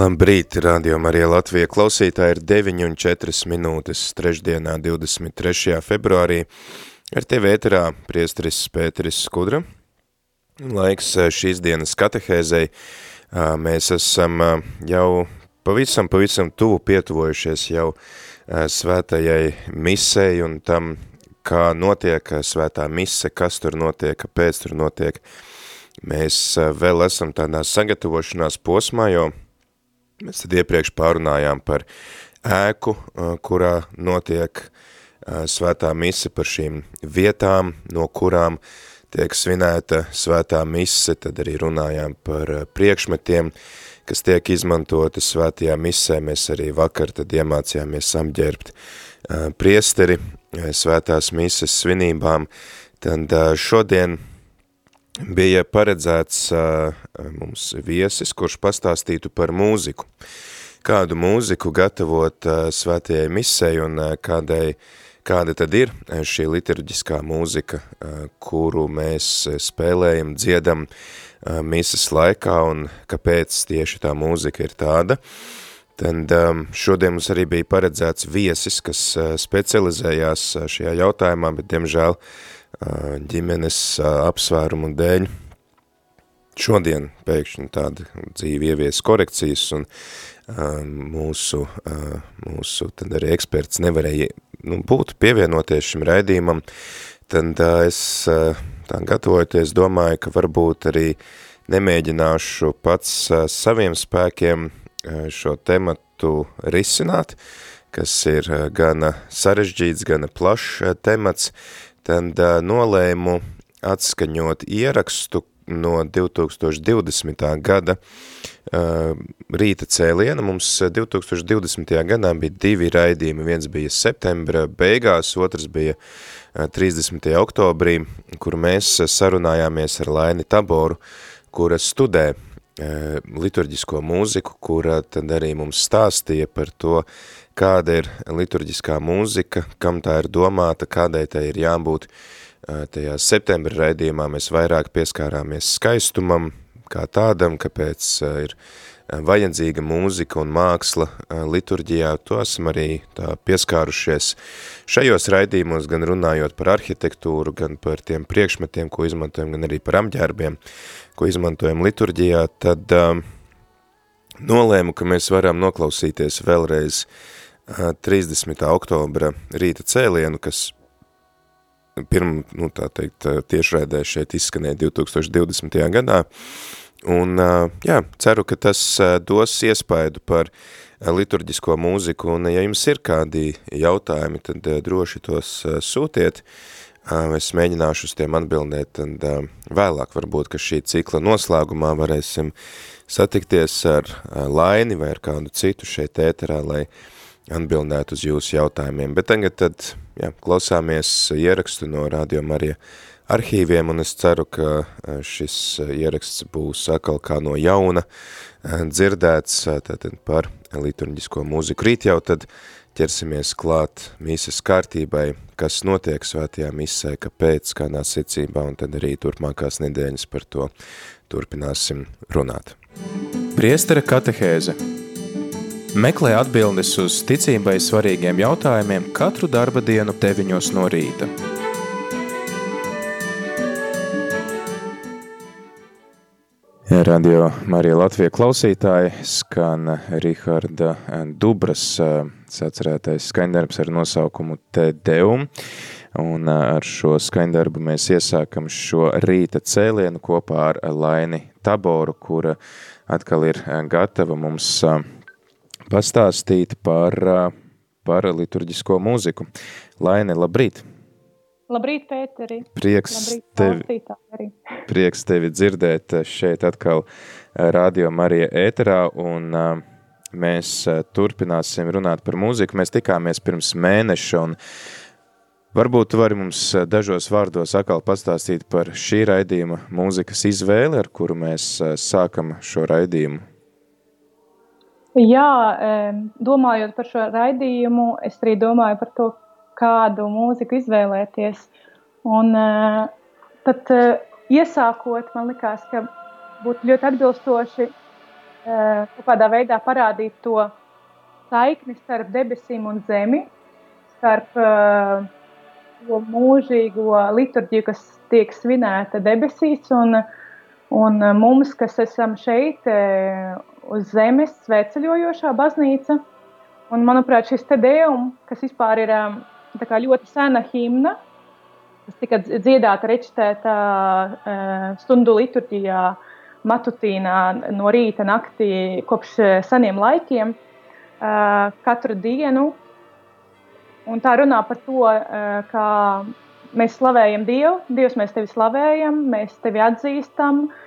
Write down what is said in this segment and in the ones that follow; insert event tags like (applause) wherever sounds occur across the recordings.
Labrīt, radio Marija Latvija klausītāji ir 9 un 4 minūtes trešdienā 23. februārī. Ar tevi ēterā priesteris Pēteris Skudra. Laiks eh, šīs dienas katehēzei. Mēs esam jau pavisam, pavisam tuvu pietuvojušies jau svētajai misei un tam, kā notiek svētā mise, kas tur notiek, kāpēc tur notiek. Mēs vēl esam tādā sagatavošanās posmā, jo Mēs tad iepriekš pārunājām par ēku, kurā notiek svētā mise par šīm vietām, no kurām tiek svinēta svētā mise, tad arī runājām par priekšmetiem, kas tiek izmantoti svētajā misē. Mēs arī vakar tad iemācījāmies apģērbt priesteri svētās mises svinībām. Tad šodien bija paredzēts mums viesis, kurš pastāstītu par mūziku. Kādu mūziku gatavot svētajai misei un kādai, kāda tad ir šī liturģiskā mūzika, kuru mēs spēlējam, dziedam mises laikā un kāpēc tieši tā mūzika ir tāda. Tad šodien mums arī bija paredzēts viesis, kas specializējās šajā jautājumā, bet diemžēl uh, ģimenes apsvērumu dēļ. Šodien pēkšņi tāda dzīve ievies korekcijas un mūsu, mūsu tad arī eksperts nevarēja nu, būt pievienoties šim raidījumam, tad es tā gatavojoties domāju, ka varbūt arī nemēģināšu pats saviem spēkiem šo tematu risināt, kas ir gana sarežģīts, gana plašs temats, tad nolēmu atskaņot ierakstu no 2020. gada uh, rīta cēliena. Mums 2020. gadā bija divi raidījumi, viens bija septembra beigās, otrs bija 30. oktobrī, kur mēs sarunājāmies ar Laini Taboru, kura studē uh, liturģisko mūziku, kura tad arī mums stāstīja par to, kāda ir liturģiskā mūzika, kam tā ir domāta, kādai tai ir jābūt. Tajā septembra raidījumā mēs vairāk pieskārāmies skaistumam, kā tādam, kāpēc ir vajadzīga mūzika un māksla liturģijā, to esam arī tā pieskārušies šajos raidījumos, gan runājot par arhitektūru, gan par tiem priekšmetiem, ko izmantojam, gan arī par apģērbiem, ko izmantojam liturģijā, tad um, nolēmu, ka mēs varam noklausīties vēlreiz uh, 30. oktobra rīta cēlienu, kas pirm, nu tā teikt, tiešraidē šeit izskanēja 2020. gadā. Un, jā, ceru, ka tas dos iespaidu par liturģisko mūziku, un ja jums ir kādi jautājumi, tad droši tos sūtiet. Es mēģināšu uz tiem atbildēt, tad vēlāk varbūt, ka šī cikla noslēgumā varēsim satikties ar Laini vai ar kādu citu šeit ēterā, lai uh, atbildēt uz jūsu jautājumiem. Bet tagad tad, jā, klausāmies ierakstu no Radio Marija arhīviem, un es ceru, ka eh, šis eh, ieraksts būs atkal kā no jauna eh, dzirdēts tātad par liturģisko mūziku. Rīt jau tad ķersimies klāt mīsas kārtībai, kas notiek svētajā misē, kāpēc, kādā secībā, un tad arī turpmākās nedēļas par to turpināsim runāt. Priestara katehēze – Meklē atbildes uz ticībai svarīgiem jautājumiem katru darba dienu 9 no rīta. Radio Marija Latvija klausītāji skan Riharda Dubras sacerētais skaņdarbs ar nosaukumu Te Deum. Un ar šo skaņdarbu mēs iesākam šo rīta cēlienu kopā ar Laini Taboru, kura atkal ir gatava mums pastāstīt par, par liturģisko mūziku. Laine, labrīt! Labrīt, Pēteri. Prieks, Labrīt, tevi, prieks tevi dzirdēt šeit atkal Radio Marija ēterā, un mēs turpināsim runāt par mūziku. Mēs tikāmies pirms mēneša, un varbūt tu vari mums dažos vārdos atkal pastāstīt par šī raidījuma mūzikas izvēli, ar kuru mēs sākam šo raidījumu. Jā, domājot par šo raidījumu, es arī domāju par to, kādu mūziku izvēlēties. Un, uh, tad, uh, iesākot, man liekas, ka būtu ļoti atbilstoši uh, kaut kādā veidā parādīt to saikni starp debesīm un zemi, starp to mūžīgo liturģiju, kas tiek svinēta debesīs, un, un mums, kas esam šeit uz zemes, sveceļojošā baznīca. Un, manuprāt, šis te dēvums, kas vispār ir um, ļoti sena himna, kas tika dziedāta, recitēta uh, stundu liturģijā, matutīnā no rīta, naktī, kopš seniem laikiem, uh, katru dienu. Un tā runā par to, uh, ka mēs slavējam Dievu, Dievs, mēs tevi slavējam, mēs tevi atzīstam. Uh,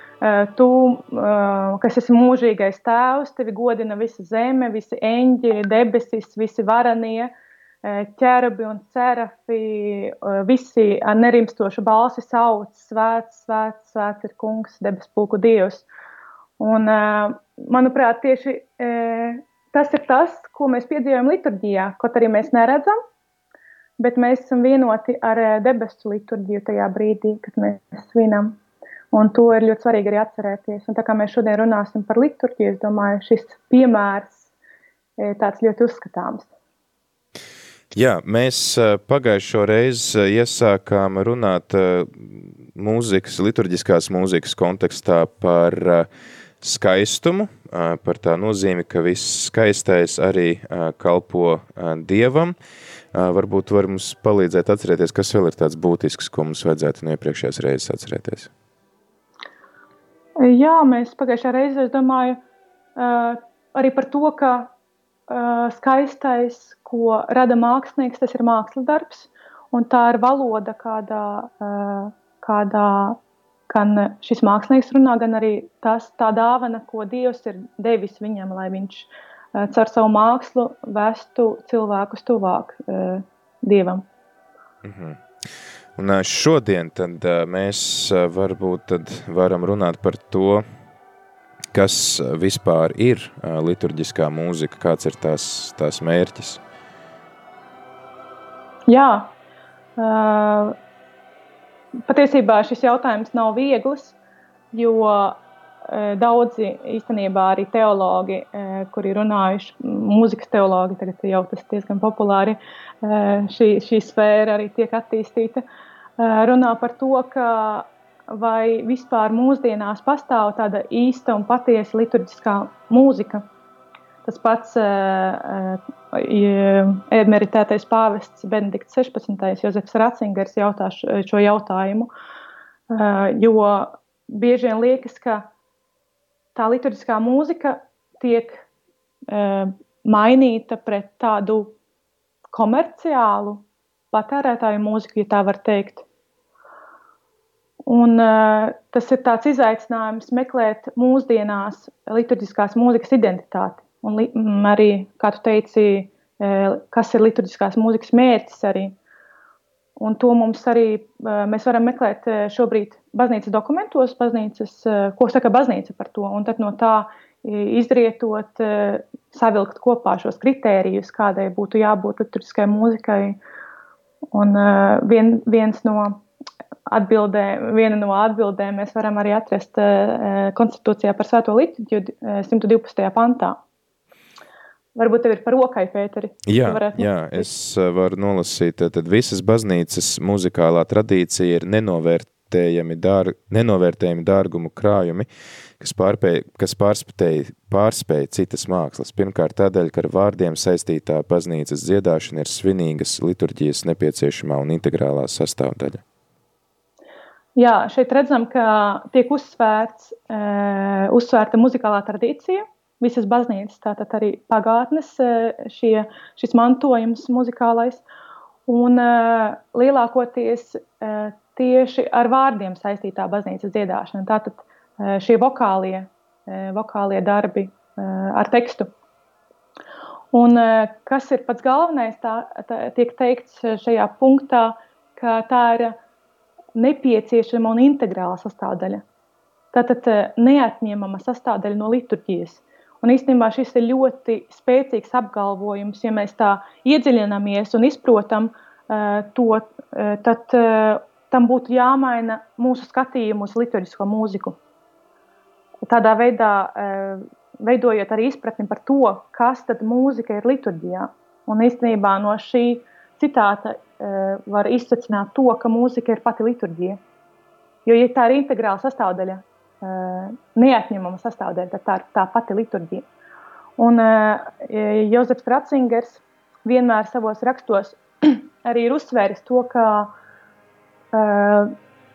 tu, uh, kas esi mūžīgais tēvs, tevi godina visa zeme, visi eņģeļi, debesis, visi varanie. Uh, ķērabi un cerafi, visi ar nerimstošu balsi sauc, svēts, svēts, svēts ir kungs, debes pulku dievs. Un, manuprāt, tieši tas ir tas, ko mēs piedzīvojam liturģijā, kaut arī mēs neredzam, bet mēs esam vienoti ar debesu liturģiju tajā brīdī, kad mēs svinam. Un to ir ļoti svarīgi arī atcerēties. Un tā kā mēs šodien runāsim par liturģiju, es domāju, šis piemērs tāds ļoti uzskatāms. Jā, mēs pagājušo reizi iesākām runāt mūzikas, liturģiskās mūzikas kontekstā par skaistumu, par tā nozīmi, ka viss skaistais arī kalpo Dievam. Varbūt var mums palīdzēt atcerēties, kas vēl ir tāds būtisks, ko mums vajadzētu no iepriekšējās reizes atcerēties. Jā, mēs pagājušā reizē, es domāju, arī par to, ka skaistais, ko rada mākslinieks, tas ir mākslas darbs. Un tā ir valoda, kādā, kādā gan šis mākslinieks runā, gan arī tas, tā dāvana, ko Dievs ir devis viņam, lai viņš caur savu mākslu vestu cilvēkus tuvāk Dievam. Mm -hmm. Un šodien tad mēs varbūt tad varam runāt par to, kas vispār ir liturģiskā mūzika, kāds ir tās, tās mērķis? Jā, uh, patiesībā šis jautājums nav viegls, jo uh, daudzi īstenībā arī teologi, uh, kuri runājuši, mūzikas teologi, tagad jau tas diezgan populāri, šī, šī sfēra arī tiek attīstīta, runā par to, ka vai vispār mūsdienās pastāv tāda īsta un patiesa liturģiskā mūzika. Tas pats uh, uh, emeritētais pāvests Benedikts 16. Jozefs Ratzingers jautā šo jautājumu, jo bieži vien liekas, ka tā liturģiskā mūzika tiek mainīta pret tādu komerciālu patērētāju mūziku, ja tā var teikt. Un, uh, tas ir tāds izaicinājums meklēt mūsdienās liturģiskās mūzikas identitāti. Un li, m, arī, kā tu teici, uh, kas ir liturģiskās mūzikas mērķis arī. Un to mums arī uh, mēs varam meklēt šobrīd baznīcas dokumentos, baznīcas, ko saka baznīca par to. Un tad no tā izrietot, savilkt kopā šos kritērijus, kādai būtu jābūt liturģiskai mūzikai. Un uh, vien, viens no atbildē, viena no atbildēm mēs varam arī atrast uh, konstitūcijā par svēto liturģiju uh, 112. pantā. Varbūt tev ir par rokai, Pēteri. Jā, jā es varu nolasīt, tad visas baznīcas muzikālā tradīcija ir nenovērtējami, dār, nenovērtējami dārgumu krājumi, kas, pārpēj, kas pārspēj, pārspēj citas mākslas. Pirmkārt tādēļ, ka ar vārdiem saistītā baznīcas dziedāšana ir svinīgas liturģijas nepieciešamā un integrālā sastāvdaļa. Jā, šeit redzam, ka tiek uzsvērts, uh, uzsvērta muzikālā tradīcija. Visas baznīcas, tātad arī pagātnes šie, šis mantojums muzikālais. Un uh, lielākoties uh, tieši ar vārdiem saistītā baznīcas dziedāšana. Tātad uh, šie vokālie, uh, vokālie darbi uh, ar tekstu. Un, kas ir pats galvenais, tā, tā tiek teikts šajā punktā, ka tā ir nepieciešama un integrāla sastāvdaļa. Tātad neatņemama sastāvdaļa no liturģijas. Un īstenībā šis ir ļoti spēcīgs apgalvojums, ja mēs tā iedziļināmies un izprotam uh, to, uh, tad uh, tam būtu jāmaina mūsu skatījumu uz liturģisko mūziku. Tādā veidā uh, veidojot arī izpratni par to, kas tad mūzika ir liturģijā. Un īstenībā no šī citāta uh, var izsacināt to, ka mūzika ir pati liturģija. Jo, ja tā ir integrāla sastāvdaļa, Eh, neatņemama sastāvdaļa, tad tā ir tā pati liturģija. Un Jozefs Ratzingers vienmēr savos rakstos (clears throat) arī ir uzsvēris to, ka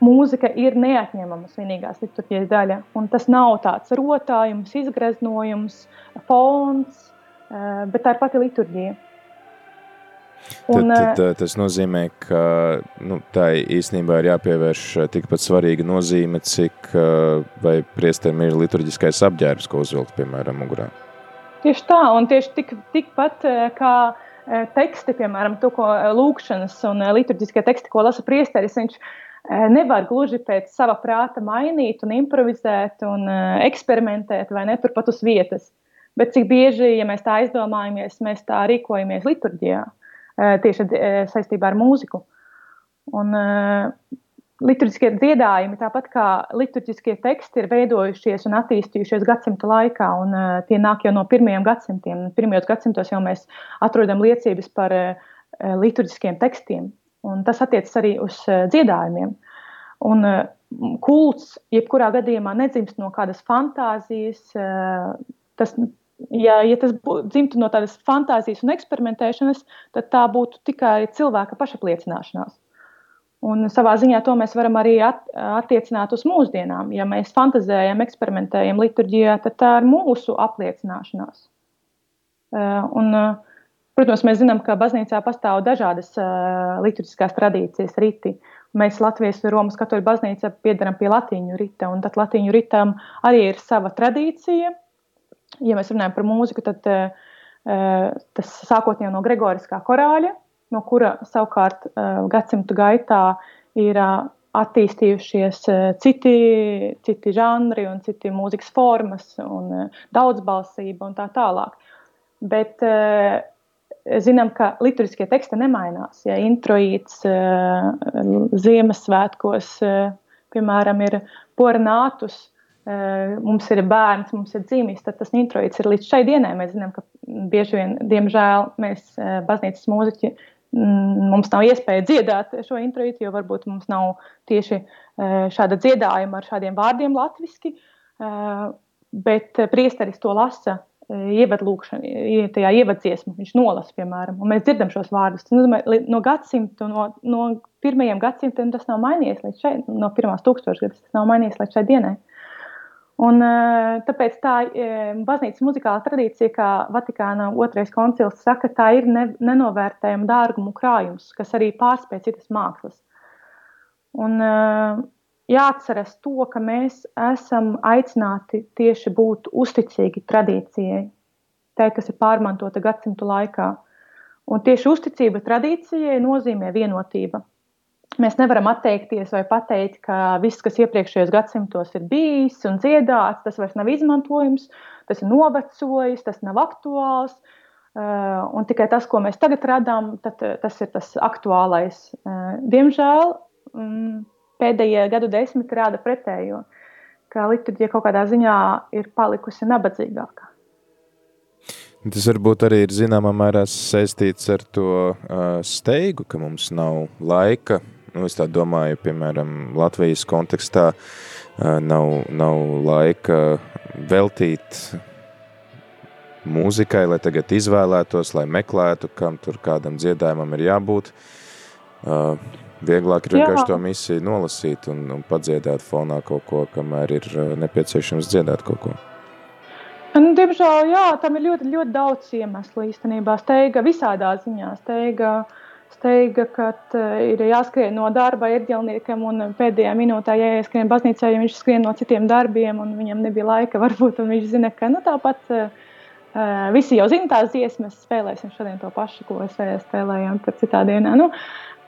mūzika ir neatņemama svinīgās liturģijas daļa. Un tas nav tāds rotājums, izgreznojums, fons, uh, bet tā ir pati liturģija. Un, tad, tad, tas nozīmē, ka nu, tā īstenībā ir jāpievērš tikpat svarīga nozīme, cik vai priestēm ir liturģiskais apģērbs, ko uzvilkt, piemēram, mugurā. Tieši tā, un tieši tik, tikpat kā teksti, piemēram, to, ko lūkšanas un liturģiskie teksti, ko lasa priesteris, viņš nevar gluži pēc sava prāta mainīt un improvizēt un eksperimentēt vai ne turpat uz vietas. Bet cik bieži, ja mēs tā aizdomājamies, mēs tā rīkojamies liturģijā. Eh, tieši eh, saistībā ar mūziku. Un, liturģiskie dziedājumi, tāpat kā liturģiskie teksti, ir veidojušies un attīstījušies gadsimtu laikā, un uh, tie nāk jau no pirmajiem gadsimtiem. Pirmajos gadsimtos jau mēs atrodam liecības par uh, liturģiskiem tekstiem, un tas attiecas arī uz uh, dziedājumiem. Un, uh, kults, jebkurā gadījumā, nedzimst no kādas fantāzijas. Uh, tas ja, ja tas dzimtu no tādas fantāzijas un eksperimentēšanas, tad tā būtu tikai cilvēka pašapliecināšanās. Un savā ziņā to mēs varam arī at, attiecināt uz mūsdienām. Ja mēs fantāzējam, eksperimentējam liturģijā, tad tā ir mūsu apliecināšanās. Uh, un, uh, protams, mēs zinām, ka baznīcā pastāv dažādas uh, liturģiskās tradīcijas, riti. Mēs Latvijas Romas katoļu baznīca piedaram pie latīņu rita, un tad latīņu ritam arī ir sava tradīcija, ja mēs runājam par mūziku, tad tas sākot jau no Gregoriskā korāļa, no kura savukārt uh, gadsimtu gaitā ir uh, attīstījušies uh, citi, citi žanri un citi mūzikas formas un daudzbalsība un tā tālāk. Bet zinām, ka lituriskie teksti nemainās. Ja introīts Ziemassvētkos, piemēram, ir pornātus, Eh, mums ir bērns, mums ir dzimis, tad tas introīts ir līdz šai dienai. Mēs zinām, ka bieži vien, diemžēl, mēs eh, baznīcas mūziķi mums nav iespēja dziedāt šo introītu, jo varbūt mums nav tieši eh, šāda dziedājuma ar šādiem vārdiem latviski, bet priesteris to lasa ievadlūkšana, tajā ievaddziesmu, viņš nolasa, piemēram, un mēs dzirdam šos vārdus. No gadsimta, no, no pirmajiem gadsimtiem tas nav mainījies līdz šai, no pirmās tūkstošgadas tas nav mainījies līdz šai dienai. Un, eh, tāpēc tā eh, baznīcas muzikālā tradīcija, kā Vatikāna otrais koncils saka, tā ir ne, nenovērtējama dārgumu krājums, kas arī pārspēj citas mākslas. Un, eh, jāatceras to, ka mēs esam aicināti tieši būt uzticīgi tradīcijai, tai, kas ir pārmantota gadsimtu laikā. Un tieši uzticība tradīcijai nozīmē vienotība. Mēs nevaram atteikties vai pateikt, ka viss, kas iepriekšējos gadsimtos ir bijis un dziedāts, tas vairs nav izmantojams, tas ir novecojis, tas nav aktuāls. Uh, un tikai tas, ko mēs tagad radām, tad, uh, tas ir tas aktuālais. Uh, diemžēl um, pēdējie gadu desmiti rāda pretējo, ka liturģija kaut kādā ziņā ir palikusi nabadzīgāka. Tas varbūt arī ir zināmā mērā saistīts ar to uh, steigu, ka mums nav laika Nu, es tā domāju, piemēram, Latvijas kontekstā nav, nav laika veltīt mūzikai, lai tagad izvēlētos, lai meklētu, kam tur kādam dziedājumam ir jābūt. Vieglāk ir vienkārši to misiju nolasīt un, un padziedāt fonā kaut ko, kamēr ir nepieciešams dziedāt kaut ko. Nu, diemžēl, jā, tam ir ļoti, ļoti daudz iemeslu īstenībā. Steiga visādā ziņā. Steiga uh, steiga, ka ir jāskrien no darba ierģelniekam un pēdējā minūtē jāieskrien baznīcā, ja viņš skrien no citiem darbiem un viņam nebija laika (laughs) varbūt, un viņš zina, ka nu, tāpat uh, visi jau zina tās dziesmas, spēlēsim šodien to pašu, ko es spēlējām par citā dienā. Nu,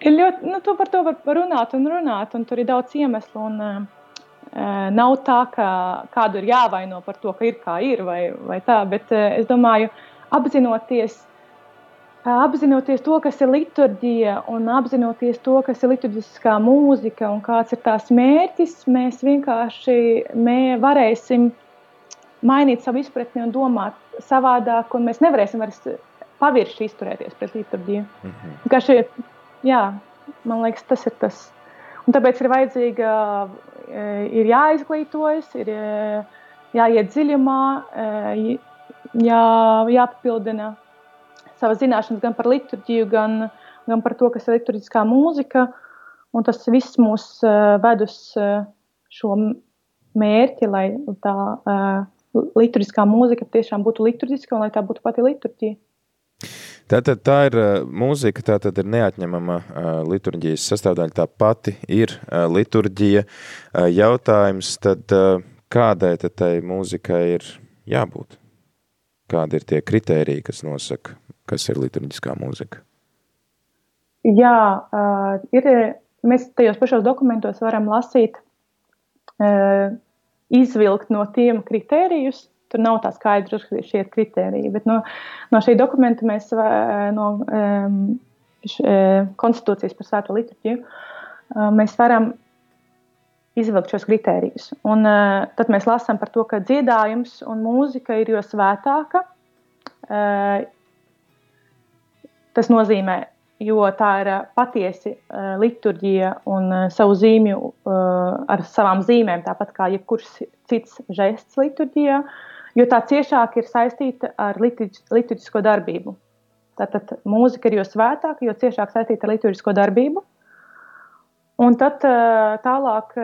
ir ļoti, nu, to par to var runāt un runāt, un tur ir daudz iemeslu, un nav tā, ka kādu ir jāvaino par to, ka ir kā ir vai, vai tā, bet es domāju, apzinoties, apzinoties to, kas ir liturģija, un apzinoties to, kas ir liturģiskā mūzika un kāds ir tās mērķis, mēs vienkārši mē varēsim mainīt savu izpratni un domāt savādāk, un mēs nevarēsim vairs pavirši izturēties pret liturģiju. Mm -hmm. šie, jā, man liekas, tas ir tas. Un tāpēc ir vajadzīga, ir jāizglītojas, ir jāiet dziļumā, jā, jāpapildina savas zināšanas gan par liturģiju, gan, gan par to, kas ir liturģiskā mūzika. Un tas viss mūs uh, ved uz uh, šo mērķi, lai tā uh, liturģiskā mūzika tiešām būtu liturģiska un lai tā būtu pati liturģija. Tātad tā ir mūzika, tā tad ir neatņemama liturģijas sastāvdaļa, tā pati ir liturģija. Jautājums tad, kādai tad tai mūzikai ir jābūt? Kādi ir tie kritēriji, kas nosaka kas ir liturģiskā mūzika? Jā, ir, mēs tajos pašos dokumentos varam lasīt, izvilkt no tiem kritērijus. Tur nav tā skaidrs, ka šie ir kritēriji, bet no, no šī dokumenta mēs no š, konstitūcijas par svēto liturģiju mēs varam izvilkt šos kritērijus. Un, uh, tad mēs lasām par to, ka dziedājums un mūzika ir jo svētāka, uh, Tas nozīmē, jo tā ir eh, patiesi uh, liturģija un uh, savu zīmju uh, ar savām zīmēm, tāpat kā jebkurš cits žests liturģijā, jo tā ciešāk ir saistīta ar liturģisko darbību. Tātad mūzika ir jo svētāka, jo ciešāk saistīta ar liturģisko darbību. Un tad tālāk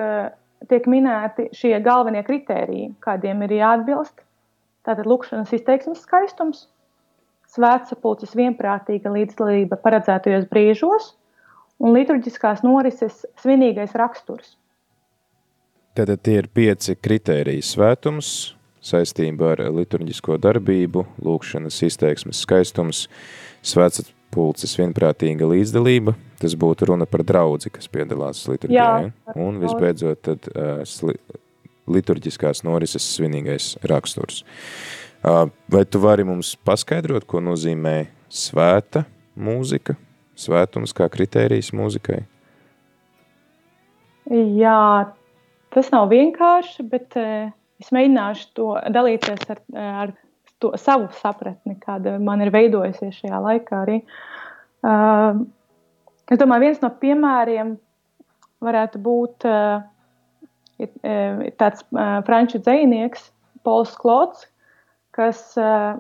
tiek minēti šie galvenie kritēriji, kādiem ir jāatbilst. Tātad lūkšanas izteiksmes skaistums, svētsapulces vienprātīga līdzdalība paredzētajos brīžos un liturģiskās norises svinīgais raksturs. Tātad tie ir pieci kritēriji svētums, saistība ar liturģisko darbību, lūkšanas izteiksmes skaistums, svētsapulces vienprātīga līdzdalība, tas būtu runa par draudzi, kas piedalās liturģijā, ja? un visbeidzot tad uh, liturģiskās norises svinīgais raksturs. Uh, Vai tu vari mums paskaidrot, ko nozīmē svēta mūzika, svētums kā kritērijs mūzikai? Jā, tas nav vienkārši, bet es mēģināšu to dalīties ar, ar to savu sapratni, kāda man ir veidojusies šajā laikā arī. Es domāju, viens no piemēriem varētu būt ir tāds franču dzējnieks, Pols Klots, kas, eh,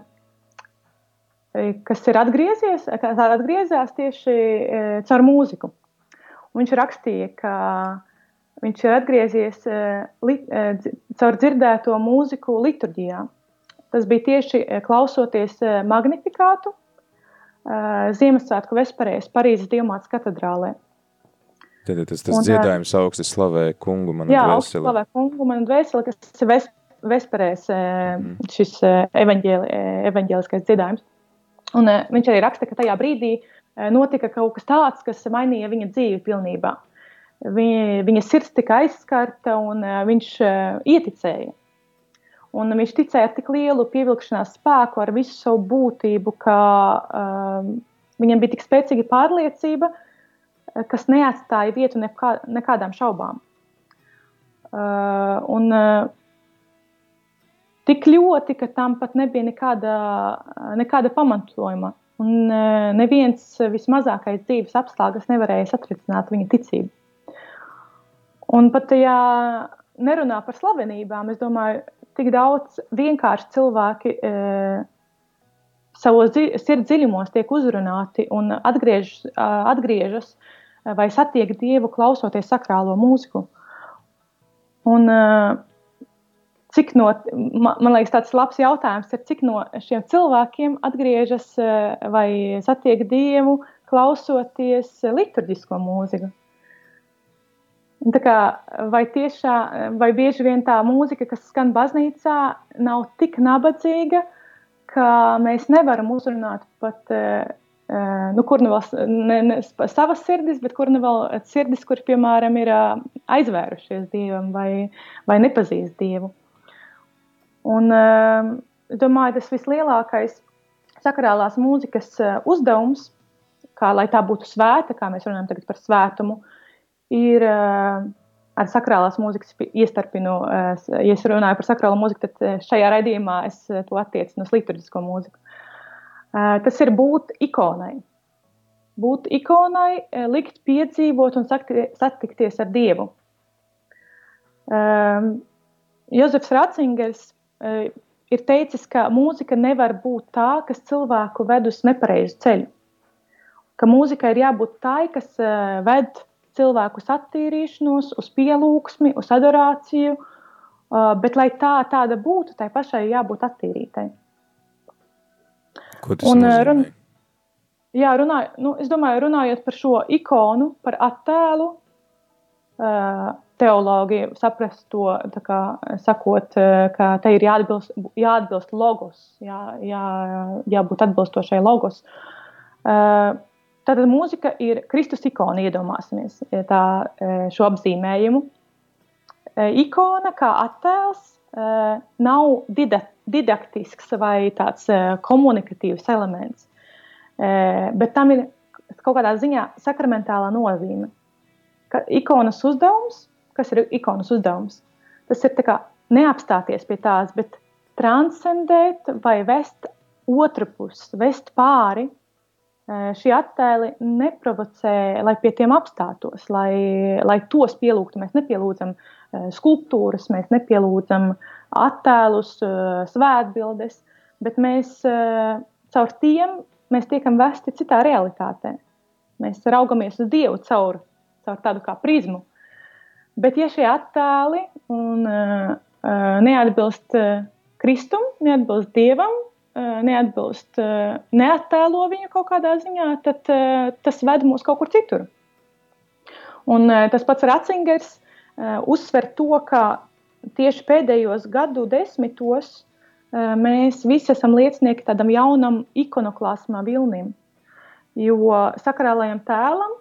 kas ir atgriezies, kas atgriezās tieši eh, caur mūziku. Un viņš rakstīja, ka viņš ir atgriezies eh, caur dzirdēto mūziku liturģijā. Tas bija tieši klausoties magnifikātu Ziemassvētku vesperēs Parīzes Dievmātes katedrālē. Tad tas, tas un, dziedājums augsti slavē kungu manu jā, dvēseli. Jā, slavē kungu manu dvēseli, kas ir vesperēs mhm. šis evaņģēli, evaņģēliskais dziedājums. Un viņš arī raksta, ka tajā brīdī notika kaut kas tāds, kas mainīja viņa dzīvi pilnībā. Viņa, viņa sirds tika aizskarta un viņš ieticēja. Un viņš ticēja ar tik lielu pievilkšanās spēku, ar visu savu būtību, ka um, viņam bija tik spēcīga pārliecība, kas neatstāja vietu nekā, nekādām šaubām. Uh, un, uh, tik ļoti, ka tam pat nebija nekāda, nekāda pamatojuma. Un e, neviens vismazākais dzīves apstākļus nevarēja satricināt viņa ticību. Un pat, ja nerunā par slavenībām, es domāju, tik daudz vienkārši cilvēki e, savos sirds dziļumos tiek uzrunāti un atgriež, atgriežas vai satiek Dievu klausoties sakrālo mūziku. Un, e, cik no, man, man liekas, tāds labs jautājums ir, cik no šiem cilvēkiem atgriežas eh, vai satiek Dievu klausoties liturģisko mūziku. Kā, vai, tiešā, vai bieži vien tā mūzika, kas skan baznīcā, nav tik nabadzīga, ka mēs nevaram uzrunāt pat, nu, kur nu vēl ne, ne, savas sirdis, bet kur nu vēl sirdis, kur, piemēram, ir aizvērušies Dievam vai, vai nepazīst Dievu. Un, es domāju, tas vislielākais sakrālās mūzikas uzdevums, kā lai tā būtu svēta, kā mēs runājam tagad par svētumu, uh, ir uh, ar sakrālās mūzikas iestarpinu. Uh, ja es runāju par sakrālo mūziku, tad uh, šajā raidījumā es to attiecinu uz liturģisko mūziku. Tas ir būt ikonai. Būt ikonai, likt piedzīvot un satikties ar Dievu. Jozefs Ratzingers ir teicis, ka mūzika nevar būt tā, kas cilvēku ved uz nepareizu ceļu. Ka mūzikai ir jābūt tai, kas ved cilvēku uz attīrīšanos, uz pielūgsmi, uz adorāciju, bet, lai tā tāda būtu, tai pašai jābūt attīrītai. Ko tas Un? Run, jā, runāj, nu, es domāju, runājot par šo ikonu, par attēlu, teologi saprast to, kā, sakot, ka te ir jāatbilst, jāatbilst logos, jā, jā, jābūt atbilstošai logos. Tātad mūzika ir Kristus ikona, iedomāsimies tā, e, šo apzīmējumu. E, ikona kā attēls e, nav didaktisks vai tāds komunikatīvs elements, bet tam ir kaut kādā ziņā sakramentālā nozīme. Ka ikonas uzdevums, kas ir ikonas uzdevums, tas ir neapstāties pie tās, bet transcendēt vai vest otru pusi, vest pāri šie attēli neprovocē, lai pie tiem apstātos, lai, lai tos pielūgtu. Mēs nepielūdzam skulptūras, mēs nepielūdzam attēlus, svētbildes, bet mēs caur tiem mēs tiekam vesti citā realitātē. Mēs raugamies uz Dievu caur, caur tādu kā prizmu. Bet, ja šie attēli un, uh, neatbilst Kristum, neatbilst Dievam, Eh, neatbilst, eh, neattēlo viņu kaut kādā ziņā, tad eh, tas ved mūs kaut kur citur. Un tas pats Ratzingers uzsver to, ka tieši pēdējos gadu desmitos mēs visi esam liecinieki tādam jaunam ikonoklāsmā vilnim. Jo sakrālajam tēlam,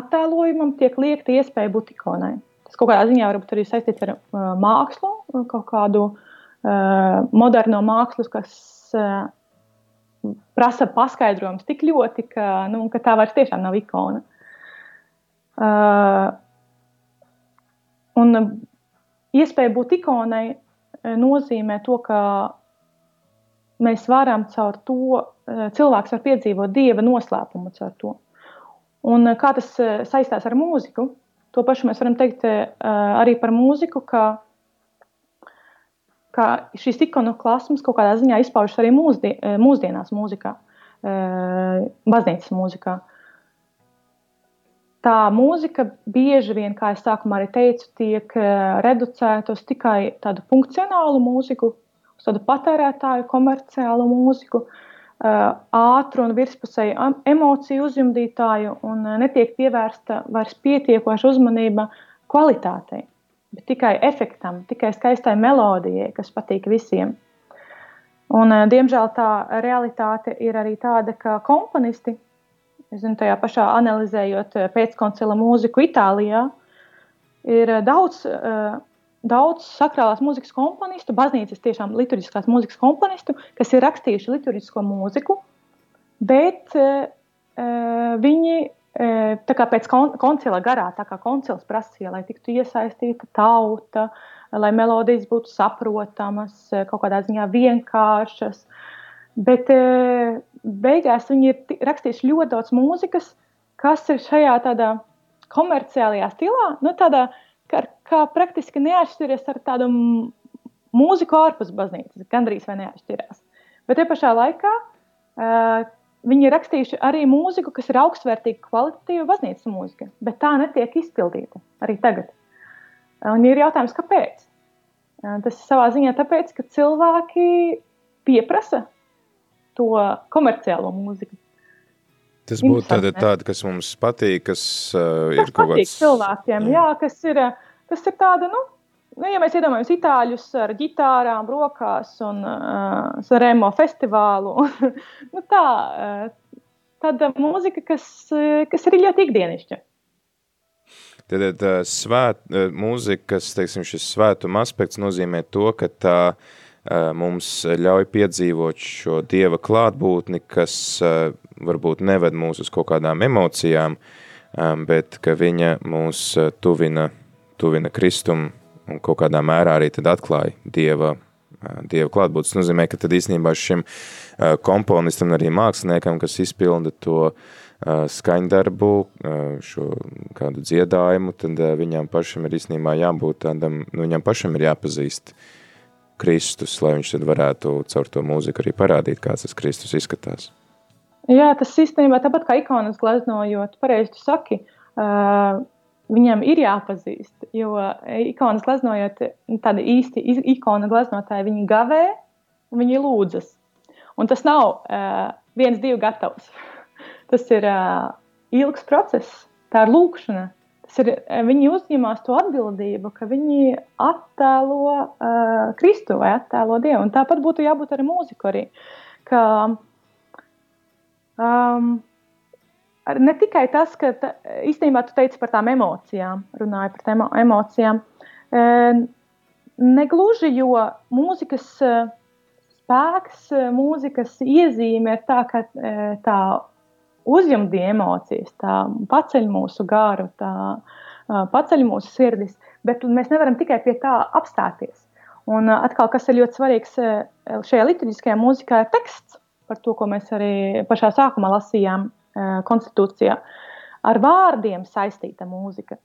attēlojumam tiek liekta iespēja būt ikonai. Tas kaut kādā ziņā varbūt arī saistīts ar mākslu, kaut kādu moderno mākslu, kas uh, prasa paskaidrojums tik ļoti, ka, nu, ka tā vairs tiešām nav ikona. Uh, un iespēja būt ikonai uh, nozīmē to, ka mēs varam caur to, cilvēks var piedzīvot dieva noslēpumu caur to. Un kā tas saistās ar mūziku? To pašu mēs varam teikt arī par mūziku, ka ka šis ikonoklasms kaut kādā ziņā izpaužas arī mūsdien, eh, mūsdienās mūzikā, eh, baznīcas mūzikā. Tā mūzika bieži vien, kā es sākumā arī teicu, tiek eh, reducēta uz tikai tādu funkcionālu mūziku, uz tādu patērētāju, komerciālu mūziku, ātru un virspusēju emociju uzjumdītāju, un netiek pievērsta vairs pietiekoša uzmanība kvalitātei bet tikai efektam, tikai skaistai melodijai, kas patīk visiem. Un, eh, diemžēl tā realitāte ir arī tāda, ka komponisti, zinu, tajā pašā analizējot eh, pēckoncila mūziku Itālijā, ir eh, daudz, daudz sakrālās mūzikas komponistu, baznīcas tiešām liturģiskās mūzikas komponistu, kas ir rakstījuši liturģisko mūziku, bet viņi tā kā pēc kon koncila garā, tā kā koncils prasīja, lai tiktu iesaistīta tauta, lai melodijas būtu saprotamas, kaut kādā ziņā vienkāršas. Bet beigās viņi ir rakstījuši ļoti daudz mūzikas, kas ir šajā tādā komerciālajā stilā, nu tādā, kā, kā praktiski neatšķiras ar tādu mūziku ārpus baznīcas, gandrīz vai neatšķirās. Bet te pašā laikā Viņi ir rakstījuši arī mūziku, kas ir augstvērtīga, kvalitatīva baznīcas mūzika, bet tā netiek izpildīta arī tagad. Un ir jautājums, kāpēc? Tas ir savā ziņā tāpēc, ka cilvēki pieprasa to komerciālo mūziku. Tas būtu tāda, tāda, kas mums patīk, kas uh, ir kas kaut kāds... cilvēkiem, jā, kas ir, kas ir tāda, nu, nu, ja mēs iedomājamies itāļus ar ģitārām, rokās un uh, ar emo festivālu, (laughs) nu tā, uh, tāda mūzika, kas, kas ir ļoti ikdienišķa. Tad tā svēt, mūzikas, teiksim, šis svētuma aspekts nozīmē to, ka tā mums ļauj piedzīvot šo Dieva klātbūtni, kas varbūt neved mūs uz kaut kādām emocijām, bet ka viņa mūs tuvina, tuvina Kristumu un kaut kādā mērā arī atklāja Dieva, Dieva klātbūtnes. Tas nozīmē, ka tad īstenībā šim komponistam arī māksliniekam, kas izpilda to skaņdarbu, šo kādu dziedājumu, tad viņam pašam ir īstenībā jābūt tādam, nu viņam pašam ir jāpazīst Kristus, lai viņš tad varētu caur to mūziku arī parādīt, kāds tas Kristus izskatās. Jā, tas īstenībā tāpat kā ikonas gleznojot, pareizi tu saki, uh, viņam ir jāpazīst, jo ikonas gleznojot, tāda īsti ikona gleznotāja, viņi gavē un viņi lūdzas. Un tas nav uh, viens, divi gatavs. (laughs) Tas ir uh, ilgs process, tā ir lūkšana. Tas ir, viņi uzņemās to atbildību, ka viņi attēlo uh, Kristu vai attēlo Dievu. Un tāpat būtu jābūt arī. Ka, um, ne tikai tas, ka tā, īstenībā tu teici par tām emocijām, runāji par tām emocijām. Negluži, jo mūzikas spēks, mūzikas iezīme ir tā, ka tā uzņemti emocijas, tā paceļ mūsu gāru, tā paceļ mūsu sirdis, bet mēs nevaram tikai pie tā apstāties. Un atkal, kas ir ļoti svarīgs šajā liturģiskajā mūzikā, ir teksts par to, ko mēs arī pašā sākumā lasījām konstitūcijā. Ar vārdiem saistīta mūzika.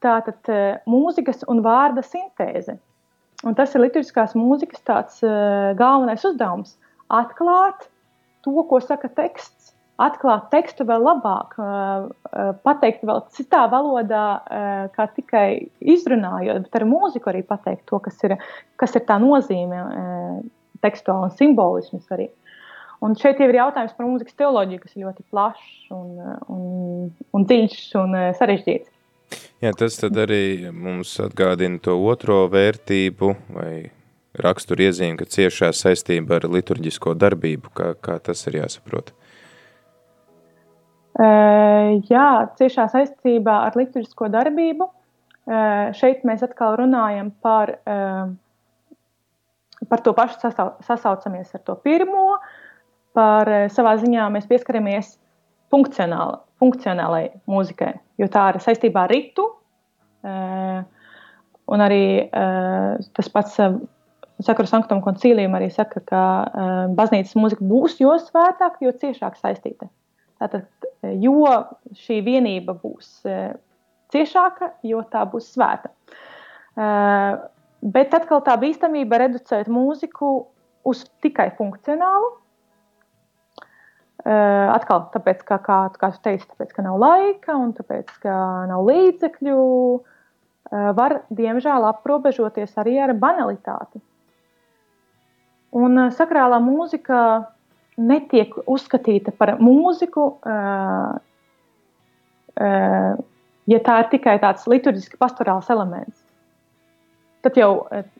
Tātad mūzikas un vārda sintēze. Un tas ir liturģiskās mūzikas tāds galvenais uzdevums - atklāt to, ko saka teksts, atklāt tekstu vēl labāk, pateikt vēl citā valodā, kā tikai izrunājot, bet ar mūziku arī pateikt to, kas ir, kas ir tā nozīme tekstuāli un simbolisms arī. Un šeit jau ir jautājums par mūzikas teoloģiju, kas ir ļoti plašs un, un, un dziļš un sarežģīts. Jā, tas arī mums atgādina to otro vērtību vai raksturu iezīmi, ka ciešā saistība ar liturģisko darbību, kā, kā tas ir jāsaprot. Jā, ciešā saistībā ar liturģisko darbību. Šeit mēs atkal runājam par, par to pašu sasau, sasaucamies ar to pirmo, par savā ziņā mēs pieskaramies funkcionāli, funkcionālai mūzikai, jo tā ir saistībā ar ritu, un arī tas pats Sakra Sanktum koncīlijum arī saka, ka baznīcas mūzika būs jo svētāka, jo ciešāk saistīta Tātad, jo šī vienība būs ciešāka, jo tā būs svēta. Bet atkal tā bīstamība reducēt mūziku uz tikai funkcionālu. E, atkal, tāpēc, ka, kā, kā tu teici, tāpēc, ka nav laika un tāpēc, ka nav līdzekļu, var, diemžēl, aprobežoties arī ar banalitāti. Un sakrālā mūzika netiek uzskatīta par mūziku, ja tā ir tikai tāds liturģiski pastorāls elements. Tad jau,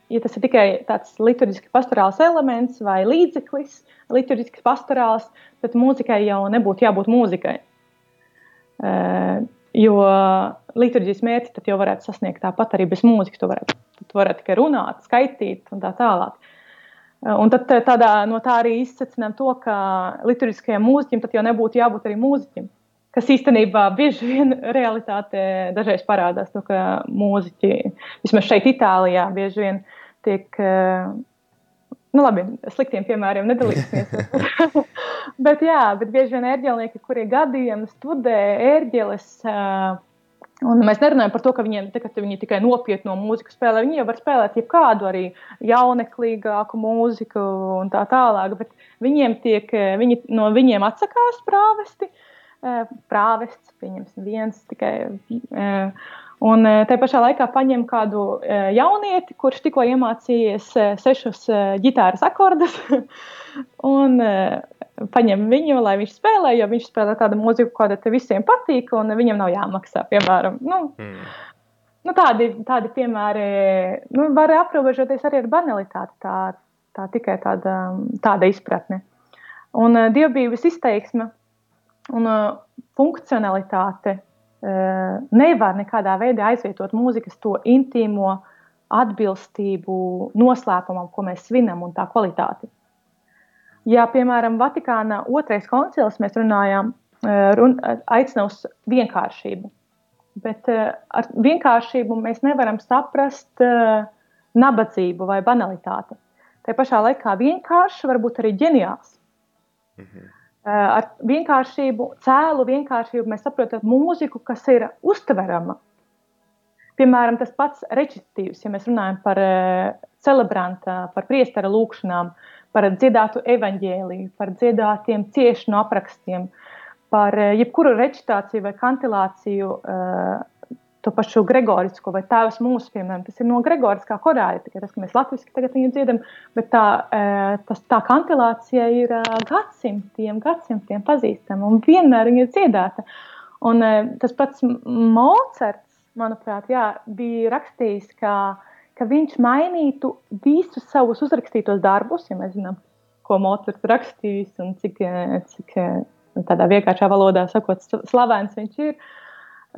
ja tas ir tikai tāds liturģiski pastorāls elements vai līdzeklis, liturģiski pastorāls, tad mūzikai jau nebūtu jābūt mūzikai. Jo liturģijas mērķi tad jau varētu sasniegt tāpat arī bez mūzikas. Tu varētu, tu varētu tikai runāt, skaitīt un tā tālāk. Un tad eh, tādā, no tā arī izsacinām to, ka liturģiskajam mūziķim tad jau nebūtu jābūt arī mūziķim. Kas īstenībā bieži vien realitātē dažreiz parādās, to, ka mūziķi, vismaz šeit, Itālijā, bieži vien tiek, eh, nu labi, sliktiem piemēriem nedalīsimies. (laughs) bet jā, bet bieži vien ērģelnieki, kuri gadiem studē ērģeles, uh, Un mēs nerunājam par to, ka viņiem tagad, viņi tikai nopietno mūziku spēlē. Viņi jau var spēlēt jebkādu arī jauneklīgāku mūziku un tā tālāk, bet viņiem tiek, viņi, no viņiem atsakās prāvesti. Prāvests, pieņemsim, viens tikai. Un te pašā laikā paņem kādu jaunieti, kurš tikko iemācījies sešus ģitāras akordus, (laughs) un paņem viņu, lai viņš spēlē, jo viņš spēlē tādu mūziku, kāda te visiem patīk, un viņam nav jāmaksā, piemēram. Nu, mm. nu, tādi, tādi piemēri nu, var aprobežoties arī ar banalitāti, tā, tā tikai tāda, tāda izpratne. Un dievbijības izteiksme un uh, funkcionalitāte uh, nevar nekādā veidā aizvietot mūzikas to intīmo atbilstību noslēpumam, ko mēs svinam, un tā kvalitāti. Ja, piemēram, Vatikāna otrais koncils mēs runājām, run, aicina uz vienkāršību. Bet ar vienkāršību mēs nevaram saprast nabadzību vai banalitāti. Tā pašā laikā vienkāršs var būt arī ģeniāls. Mhm. Ar vienkāršību, cēlu vienkāršību mēs saprotam mūziku, kas ir uztverama. Piemēram, tas pats recitīvs, ja mēs runājam par celebranta, par priestera lūkšanām, par dziedātu evaņģēliju, par dziedātiem ciešanu aprakstiem, par jebkuru recitāciju vai kantilāciju to pašu Gregorisko vai Tēvs mūsu, piemēram, tas ir no Gregoriskā korāļa, tikai tas, ka mēs latviski tagad viņu dziedam, bet tā, e, tas, tā kantilācija ir e, gadsimtiem, gadsimtiem pazīstama un vienmēr viņa ir dziedāta. Un e, tas pats Mocarts, manuprāt, jā, bija rakstījis, ka, ka viņš mainītu visus savus uzrakstītos darbus, ja mēs zinām, ko Mocarts rakstījis un cik, cik tādā vienkāršā valodā sakot, slavens viņš ir, uh,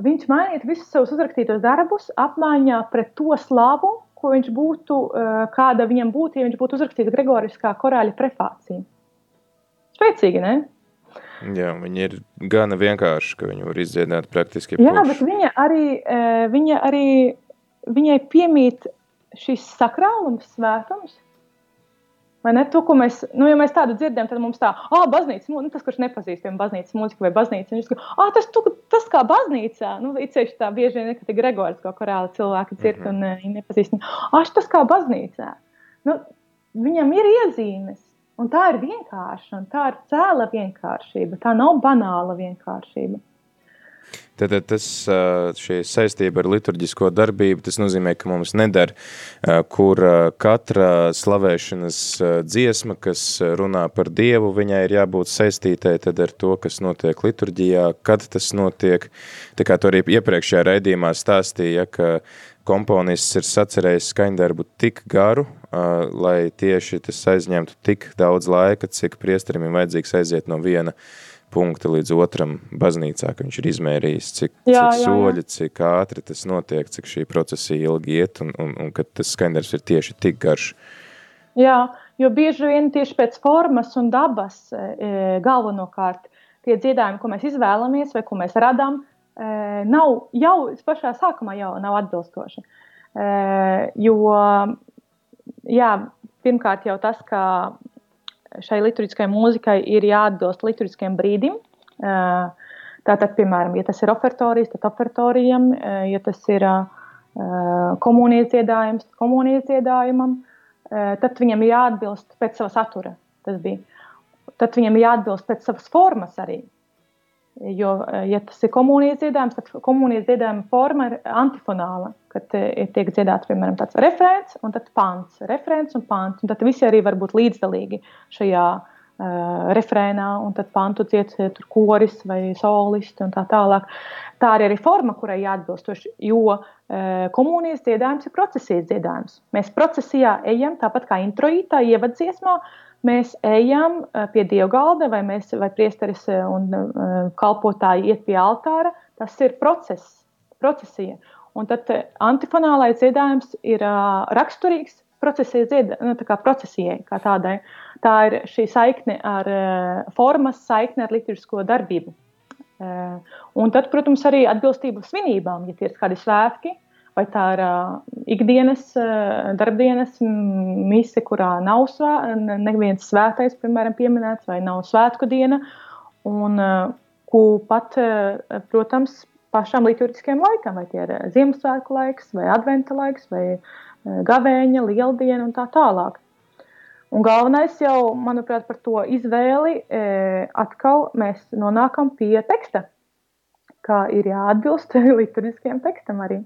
viņš mainītu visus savus uzrakstītos darbus apmaiņā pret to slavu, ko viņš būtu, eh, kāda viņam būtu, ja viņš būtu uzrakstījis Gregoriskā korāļa prefācija. Spēcīgi, ne? Jā, viņi ir gana vienkārši, ka viņi var izdziedāt praktiski. Jā, puši. bet viņa arī, eh, viņa arī, viņai piemīt šis sakrālums, svētums, ne? To, mēs, nu, ja mēs tādu dzirdam, tad mums tā, ah, baznīca, nu, tas, kurš nepazīst, piemēram, baznīcas mūziku vai baznīcu, viņš saka, ah, tas, tu, tas kā baznīcā, nu, īpaši tā bieži vien, kad ir Gregors, ko korāli cilvēki dzird mm -hmm. un uh, nepazīst, ah, tas kā baznīcā. Nu, viņam ir iezīmes, un tā ir vienkārša, un tā ir cēla vienkāršība, tā nav banāla vienkāršība. Tad tas, šī saistība ar liturģisko darbību, tas nozīmē, ka mums nedara, kur katra slavēšanas dziesma, kas runā par Dievu, viņai ir jābūt saistītai tad ar to, kas notiek liturģijā, kad tas notiek. Tā kā to arī iepriekšējā raidījumā stāstīja, ka komponists ir sacerējis skaņdarbu tik garu, lai tieši tas aizņemtu tik daudz laika, cik priesterim ir vajadzīgs aiziet no viena punkta līdz otram baznīcā, ka viņš ir izmērījis, cik, jā, cik soļi, jā, jā. cik ātri tas notiek, cik šī procesija ilgi iet, un, un, un ka tas skaņdarbs ir tieši tik garš. Jā, jo bieži vien tieši pēc formas un dabas e, galvenokārt tie dziedājumi, ko mēs izvēlamies vai ko mēs radām, e, nav jau pašā sākumā jau nav atbilstoši. E, jo, jā, pirmkārt jau tas, ka šai liturģiskajai mūzikai ir jāatbilst liturģiskajam brīdim. Tātad, piemēram, ja tas ir ofertorijas, tad ofertorijam, ja tas ir komunijas dziedājums, tad komunijas dziedājumam, tad viņam ir jāatbilst pēc sava satura. Tas bija. Tad viņam ir jāatbilst pēc savas formas arī. Jo, eh, ja tas ir komunijas dziedājums, tad komunijas dziedājuma forma ir antifonāla. Kad eh, tiek dziedāts, piemēram, tāds referents un tad pants, referents un pants. Un tad visi arī var būt līdzdalīgi šajā uh, refrēnā, un tad pantu dzied tur koris vai solisti un tā tālāk. Tā ir arī forma, kurai jāatbilstoši, jo uh, komunijas dziedājums ir procesijas dziedājums. Mēs procesijā ejam tāpat kā introītā, ievadziesmā, mēs ejam pie dievgalda, vai, mēs, vai priesteris un kalpotāji iet pie altāra, tas ir process, procesija. Un tad antifonālais dziedājums ir uh, raksturīgs procesijas dzied, nu, kā procesijai kā tādai. Tā ir šī saikne ar uh, formas, saikne ar liturģisko darbību. Uh, un tad, protams, arī atbilstību svinībām, ja tie ir kādi svētki, vai tā ir uh, ikdienas, uh, darbdienas mise, kurā nav svē, neviens svētais, piemēram, pieminēts, vai nav svētku diena, un uh, ko pat, uh, protams, pašam liturģiskiem laikam, vai tie ir Ziemassvētku laiks, vai Adventa laiks, vai uh, gavēņa, lieldiena un tā tālāk. Un galvenais jau, manuprāt, par to izvēli e, atkal mēs nonākam pie teksta, kā ir jāatbilst (laughs) liturģiskiem tekstam arī.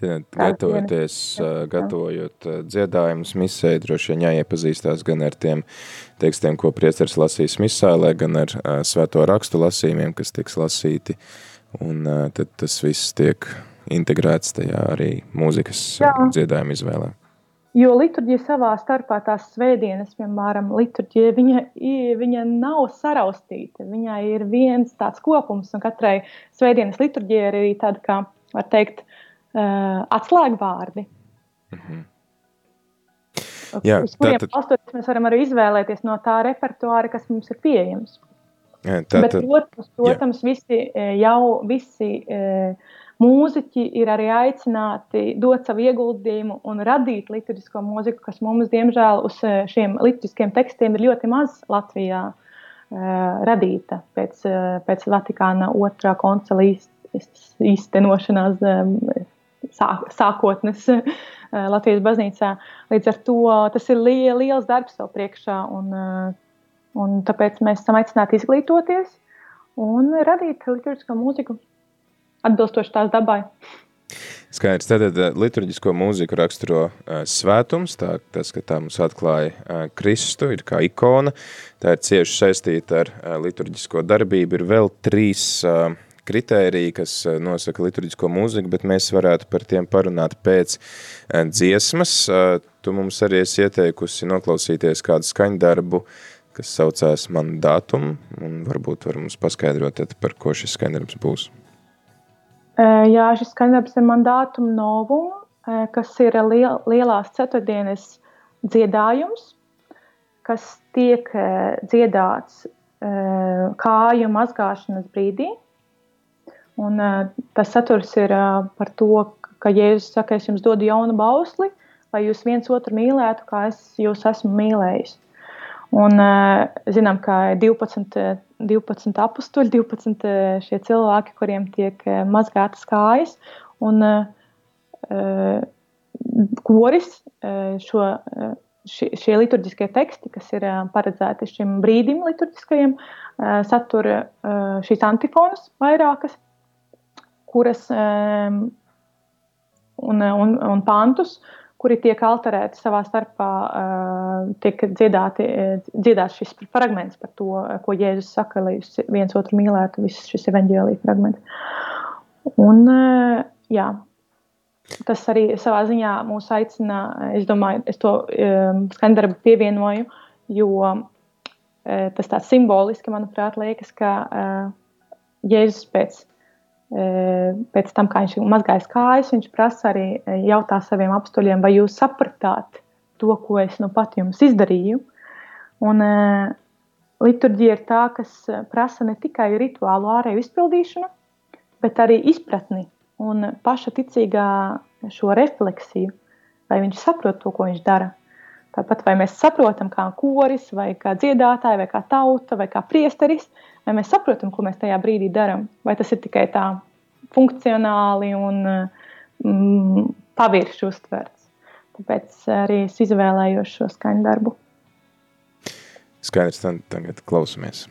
Tad, gatavoties, gatavojot dziedājumus misē, droši vien jāiepazīstās gan ar tiem tekstiem, ko priestars lasīs misālē, gan ar svēto rakstu lasījumiem, kas tiks lasīti, un tad tas viss tiek integrēts tajā arī mūzikas Jā. dziedājuma izvēlē. Jo liturģija savā starpā tās svētdienas, piemēram, liturģija, viņa, viņa nav saraustīta. Viņai ir viens tāds kopums, un katrai svētdienas liturģija ir arī tāda, kā var teikt, uh, atslēgvārdi. Mm -hmm. Jā, uz kuriem tātad... balstoties mēs varam arī izvēlēties no tā repertuāra, kas mums ir pieejams. Jā, tātad... Bet, protams, protams visi jau visi uh, mūziķi ir arī aicināti dot savu ieguldījumu un radīt liturģisko mūziku, kas mums, diemžēl, uz eh, šiem liturģiskiem tekstiem ir ļoti maz Latvijā radīta pēc, pēc Vatikāna otrā koncila īstenošanās sāk, sākotnes Latvijas baznīcā. Līdz ar to tas ir liel, liels darbs vēl priekšā, un, un tāpēc mēs esam aicināti izglītoties un radīt liturģisko mūziku atbilstoši tās dabai. Skaidrs, tātad eh, liturģisko mūziku raksturo uh, svētums, tā, tas, ka tā mums atklāja uh, Kristu, ir kā ikona, tā ir cieši saistīta ar uh, liturģisko darbību, ir vēl trīs uh, kritēriji, kas uh, nosaka liturģisko mūziku, bet mēs varētu par tiem parunāt pēc uh, dziesmas. Uh, tu mums arī esi ieteikusi noklausīties kādu skaņdarbu, kas saucās man datumu, un varbūt var mums paskaidrot, par ko šis skaņdarbs būs. Jā, šis skaņdarbs ir mandātum novum, kas ir liel, lielās ceturtdienas dziedājums, kas tiek dziedāts kāju mazgāšanas brīdī. Un, tas saturs ir par to, ka Jēzus saka, es jums dodu jaunu bausli, lai jūs viens otru mīlētu, kā es jūs esmu mīlējis. Un zinām, ka 12 12 apstuļi, 12 eh, šie cilvēki, kuriem tiek eh, mazgātas kājas. Un uh, koris šo, šie, šie liturģiskie teksti, kas ir paredzēti šim brīdim liturģiskajam, satura šīs antifonas vairākas, kuras un, un, un pantus, kuri tiek alterēti savā starpā, tiek dziedāti, dziedāts šis fragments par to, ko Jēzus saka, lai jūs viens otru mīlētu, viss šis evaņģēlīja fragments. Un, jā, tas arī savā ziņā mūs aicina, es domāju, es to skandarbu pievienoju, jo tas tāds simboliski, manuprāt, liekas, ka Jēzus pēc pēc tam, kā viņš mazgājas kājas, viņš prasa arī jautā saviem apstuļiem, vai jūs sapratāt to, ko es nu pat jums izdarīju. Un liturģija ir tā, kas prasa ne tikai rituālu ārēju izpildīšanu, bet arī izpratni un paša ticīgā šo refleksiju, vai viņš saprot to, ko viņš dara. Tāpat vai mēs saprotam, kā koris, vai kā dziedātāji, vai kā tauta, vai kā priesteris, vai mēs saprotam, ko mēs tajā brīdī darām, vai tas ir tikai tā funkcionāli un mm, pavirši uztverts. Tāpēc arī es izvēlējos šo skaņdarbu. Skaidrs, tagad klausamies.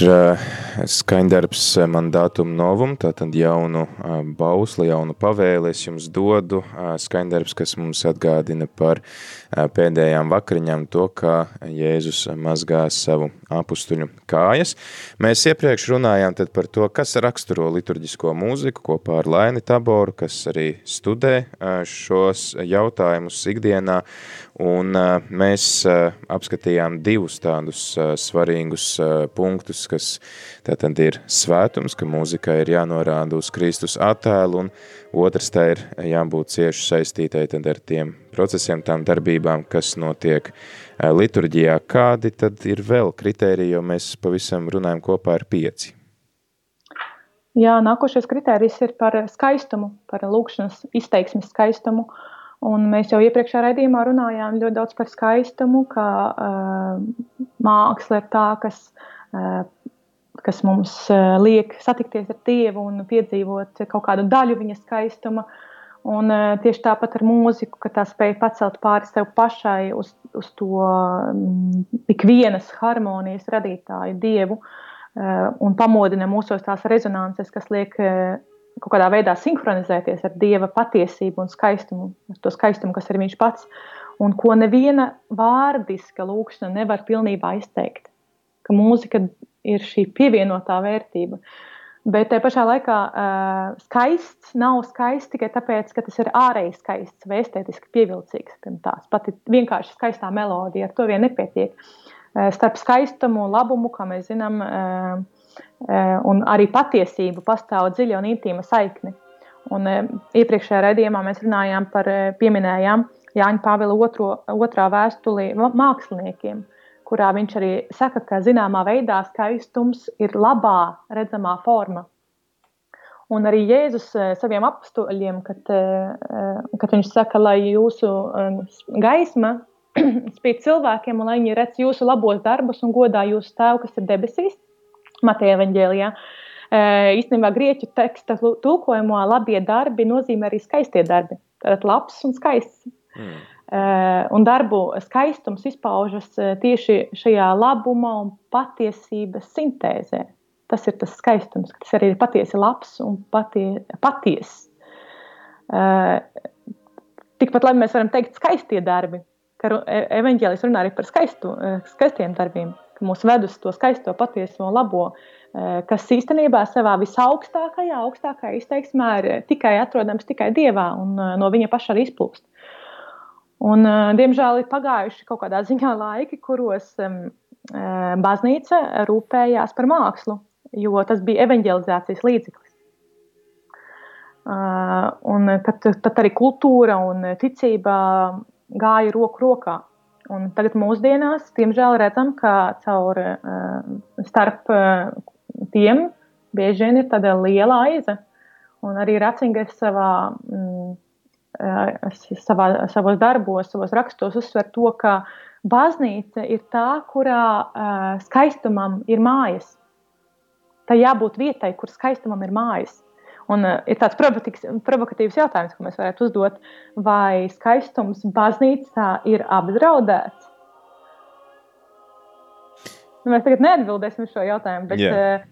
Ir uh, skaņdarbs mandātum novum, tātad jaunu bausli, jaunu pavēli es jums dodu, skaņdarbs, kas mums atgādina par pēdējām vakariņām to, kā Jēzus mazgā savu apustuļu kājas. Mēs iepriekš runājām par to, kas raksturo liturģisko mūziku kopā ar Laini Taboru, kas arī studē šos jautājumus ikdienā, un mēs apskatījām divus tādus svarīgus punktus, punktus, kas tātad ir svētums, ka mūzikai ir jānorāda uz Kristus attēlu, un otrs tā ir jābūt cieši saistītai ar tiem procesiem, tām darbībām, kas notiek liturģijā. Kādi tad ir vēl kritēriji, jo mēs pavisam runājam kopā ar pieci? Jā, nākošais kritērijs ir par skaistumu, par lūkšanas izteiksmes skaistumu. Un mēs jau iepriekšējā raidījumā runājām ļoti daudz par skaistumu, ka uh, māksla ir tā, kas Eh, kas mums eh, liek satikties ar Dievu un piedzīvot kaut kādu daļu viņa skaistuma. Un eh, tieši tāpat ar mūziku, ka tā spēja pacelt pāri sev pašai uz, uz to mm, ikvienas harmonijas radītāju Dievu un pamodina mūsos tās rezonances, kas liek kaut kādā veidā sinhronizēties ar Dieva patiesību un skaistumu, ar to skaistumu, kas ir viņš pats, un ko neviena vārdiska lūkšana nevar pilnībā izteikt ka mūzika ir šī pievienotā vērtība. Bet tajā pašā laikā uh, skaists nav skaists tikai tāpēc, ka tas ir ārēji skaists vai estētiski pievilcīgs. Tās pati vienkārši skaistā melodija, ar to vien nepietiek. Uh, starp skaistumu un labumu, kā mēs zinām, uh, uh, un arī patiesību pastāv dziļa un intīma saikne. Un, uh, iepriekšējā raidījumā mēs runājām par, uh, pieminējām Jāņa Pāvila otro, otrā vēstuli māksliniekiem. Uh, kurā viņš arī saka, ka zināmā veidā skaistums ir labā redzamā forma. Un arī Jēzus eh, saviem apstuļiem, kad, eh, kad viņš saka, lai jūsu eh, gaisma (clears throat) spīd cilvēkiem, un lai viņi redz jūsu labos darbus un godā jūsu tēvu, kas ir debesīs, Mateja evaņģēlijā. Īstenībā grieķu teksta tulkojumā labie darbi nozīmē arī skaistie darbi. Tātad labs un skaists. Mm. Eh, un darbu skaistums izpaužas eh, tieši šajā labuma un patiesības sintēzē. Tas ir tas skaistums, kas arī ir patiesi labs un patie, patiess. Eh, tikpat labi mēs varam teikt, skaistie darbi, ka e, evanģēlis runā arī par skaistu, skaistiem darbiem, ka mūs ved uz to skaisto, patieso un labo, kas īstenībā savā visaugstākajā, augstākajā izteiksmē ir tikai atrodams tikai Dievā un no viņa paša arī izplūst. Un, uh, diemžēl ir pagājuši kaut kādā ziņā (laughs) laiki, kuros um, baznīca rūpējās par mākslu, jo tas bija evanģelizācijas līdzeklis. Uh, un tad, tad arī kultūra un ticība gāja roku rokā. Un tagad mūsdienās, diemžēl, redzam, ka caur starp tiem bieži vien ir tāda liela aiza. Un arī Ratzingers savā mm, savā, savos darbos, savos rakstos uzsver to, ka baznīca ir tā, kurā uh, skaistumam ir mājas. Tā jābūt vietai, kur skaistumam ir mājas. Un uh, ir tāds provokatīvs jautājums, ko mēs varētu uzdot, vai skaistums baznīcā ir apdraudēts? Nu, mēs tagad neatbildēsim šo jautājumu, bet yeah.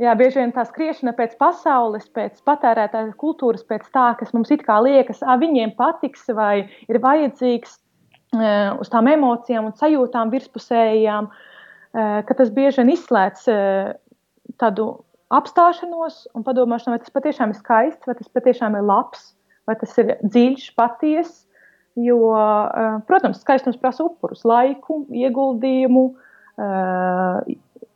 Jā, bieži vien tā skriešana pēc pasaules, pēc patērētāja kultūras, pēc tā, kas mums it kā liekas, ah, viņiem patiks vai ir vajadzīgs uz tām emocijām un sajūtām virspusējām, ka tas bieži vien izslēdz tādu apstāšanos un padomāšanu, vai tas patiešām ir skaists, vai tas patiešām ir labs, vai tas ir dziļš, patiess. Jo, protams, skaistums prasa upurus, laiku, ieguldījumu,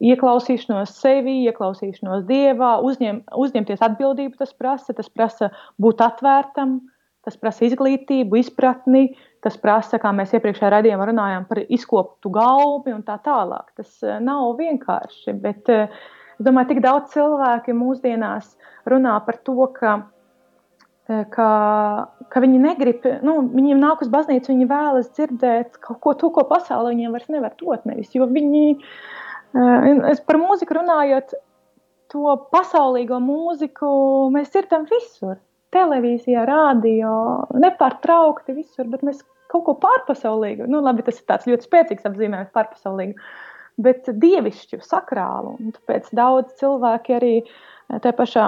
ieklausīšanos sevi, ieklausīšanos dievā, uzņem, uzņemties atbildību. Tas prasa, tas prasa būt atvērtam, tas prasa izglītību, izpratni, tas prasa, kā mēs iepriekšējā raidījumā runājām, par izkoptu galvi un tā tālāk. Tas eh, nav vienkārši, bet eh, es domāju, tik daudz cilvēki mūsdienās runā par to, ka eh, ka, ka viņi negrib, nu, viņiem nāk uz baznīcu, viņi vēlas dzirdēt kaut ko, to, ko pasaule viņiem vairs nevar dot. Nevis, jo viņi Es par mūziku runājot, to pasaulīgo mūziku mēs dzirdam visur. Televīzijā, rādio, nepārtraukti visur, bet mēs kaut ko pārpasaulīgu, nu labi, tas ir tāds ļoti spēcīgs apzīmējums pārpasaulīgu. bet dievišķu, sakrālu. Un tāpēc daudz cilvēki arī tajā pašā